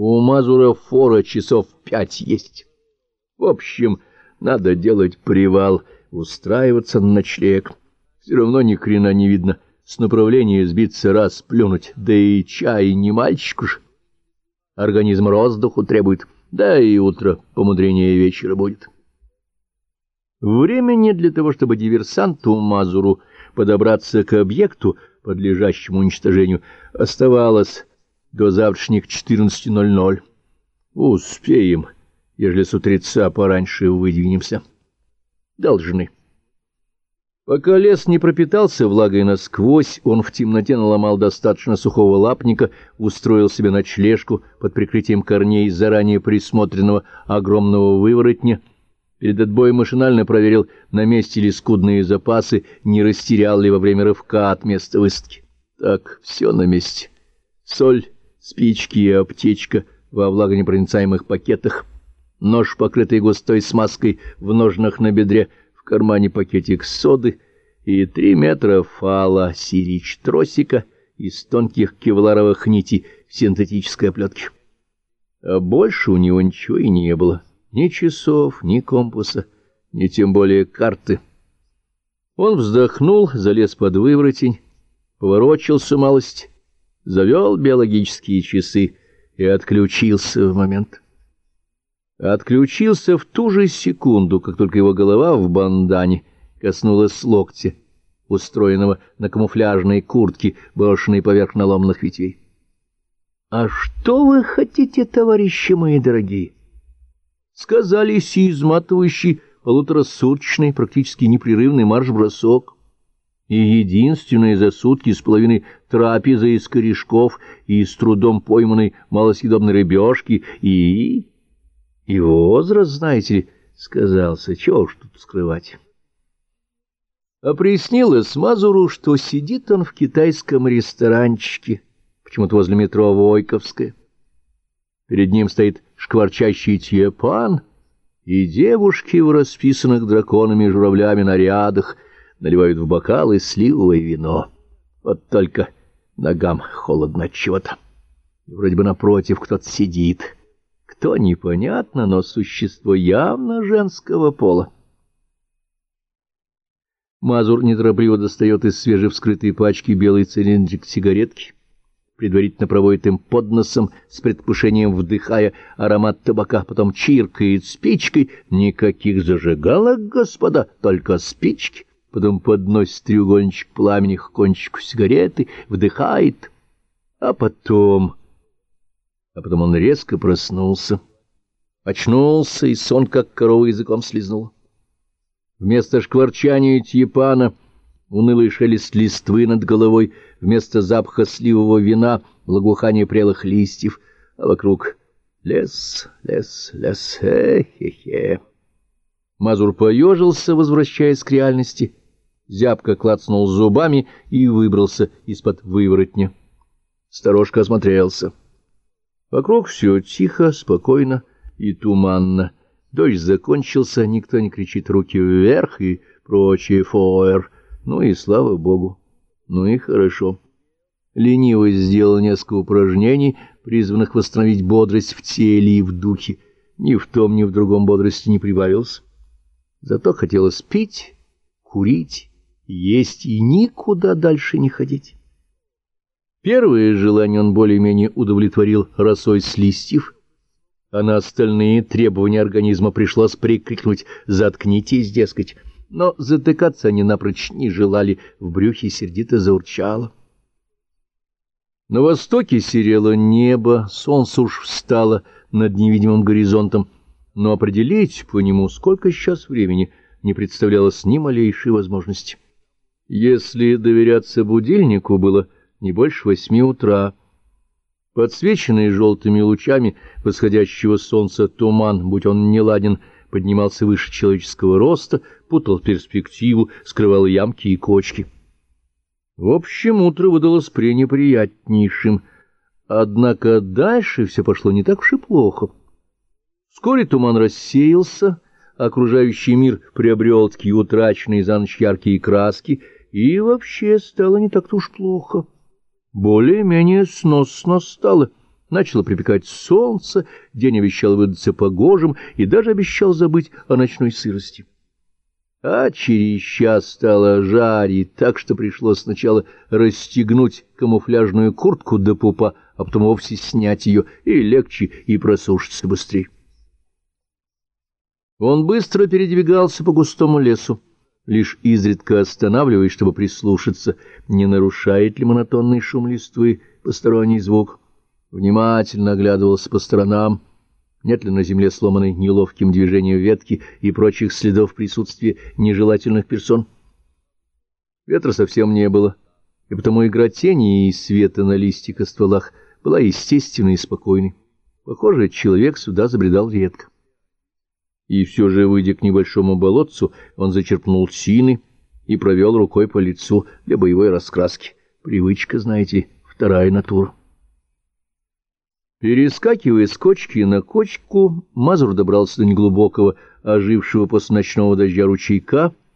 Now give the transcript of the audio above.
У Мазура фора часов пять есть. В общем, надо делать привал, устраиваться на ночлег. Все равно ни хрена не видно. С направления сбиться раз, плюнуть, да и чай не мальчик уж. Организм воздуху требует, да и утро помудренее вечера будет. Времени для того, чтобы диверсанту Мазуру подобраться к объекту, подлежащему уничтожению, оставалось до завтрашних 14.00. Успеем, ежели с утреца пораньше выдвинемся. Должны. Пока лес не пропитался влагой насквозь, он в темноте наломал достаточно сухого лапника, устроил себе ночлежку под прикрытием корней заранее присмотренного огромного выворотня, перед отбоем машинально проверил, на месте ли скудные запасы, не растерял ли во время рывка от места высадки. Так, все на месте. Соль, спички и аптечка во влагонепроницаемых пакетах, нож, покрытый густой смазкой в ножнах на бедре, в кармане пакетик соды и три метра фала сирич тросика из тонких кевларовых нитей в синтетической оплетке. А больше у него ничего и не было. Ни часов, ни компаса, ни тем более карты. Он вздохнул, залез под выворотень, поворочился малость, завел биологические часы и отключился в момент. Отключился в ту же секунду, как только его голова в бандане коснулась локтя, устроенного на камуфляжной куртке, брошенной поверх наломных ветвей. — А что вы хотите, товарищи мои дорогие? — сказали изматывающий полуторасуточный, практически непрерывный марш-бросок и единственная за сутки с половиной трапеза из корешков и с трудом пойманной малосъедобной рыбешки, и... и возраст, знаете ли, сказался, чего уж тут скрывать. А приснилось Мазуру, что сидит он в китайском ресторанчике, почему-то возле метро Войковская. Перед ним стоит шкварчащий тьепан, и девушки в расписанных драконами и журавлями нарядах — наливают в бокалы сливовое вино. Вот только ногам холодно от чего-то. Вроде бы напротив кто-то сидит. Кто, непонятно, но существо явно женского пола. Мазур неторопливо достает из свежевскрытой пачки белый цилиндрик сигаретки, предварительно проводит им под носом, с предвкушением вдыхая аромат табака, потом чиркает спичкой. Никаких зажигалок, господа, только спички потом подносит треугольничек пламени к кончику сигареты, вдыхает, а потом... А потом он резко проснулся, очнулся, и сон, как корова, языком слизнул. Вместо шкварчания тьепана унылый шелест листвы над головой, вместо запаха сливового вина благоухание прелых листьев, а вокруг лес, лес, лес, хе-хе-хе. Мазур поежился, возвращаясь к реальности, зябко клацнул зубами и выбрался из-под выворотня. Сторожка осмотрелся. Вокруг все тихо, спокойно и туманно. Дождь закончился, никто не кричит «руки вверх» и прочее «фоэр». Ну и слава богу, ну и хорошо. Лениво сделал несколько упражнений, призванных восстановить бодрость в теле и в духе. Ни в том, ни в другом бодрости не прибавился. Зато хотелось пить, курить, есть и никуда дальше не ходить. Первое желание он более-менее удовлетворил росой с листьев, а на остальные требования организма пришлось прикрикнуть «заткнитесь, дескать», но затыкаться они напрочь не желали, в брюхе сердито заурчало. На востоке серело небо, солнце уж встало над невидимым горизонтом, но определить по нему, сколько сейчас времени, не представлялось ни малейшей возможности. Если доверяться будильнику, было не больше восьми утра. Подсвеченный желтыми лучами восходящего солнца туман, будь он не ладен, поднимался выше человеческого роста, путал перспективу, скрывал ямки и кочки. В общем, утро выдалось пренеприятнейшим, однако дальше все пошло не так уж и плохо. Вскоре туман рассеялся, окружающий мир приобрел такие утраченные за ночь яркие краски, и вообще стало не так-то уж плохо. Более-менее сносно стало, Начало припекать солнце, день обещал выдаться погожим и даже обещал забыть о ночной сырости. А через час стало жарить, так что пришлось сначала расстегнуть камуфляжную куртку до пупа, а потом вовсе снять ее, и легче, и просушиться быстрее. Он быстро передвигался по густому лесу, лишь изредка останавливаясь, чтобы прислушаться, не нарушает ли монотонный шум листвы посторонний звук. Внимательно оглядывался по сторонам, нет ли на земле сломанной неловким движением ветки и прочих следов присутствия нежелательных персон. Ветра совсем не было, и потому игра тени и света на листьях и стволах была естественной и спокойной. Похоже, человек сюда забредал редко. И все же, выйдя к небольшому болотцу, он зачерпнул тины и провел рукой по лицу для боевой раскраски. Привычка, знаете, вторая натура. Перескакивая с кочки на кочку, Мазур добрался до неглубокого, ожившего после ночного дождя ручейка,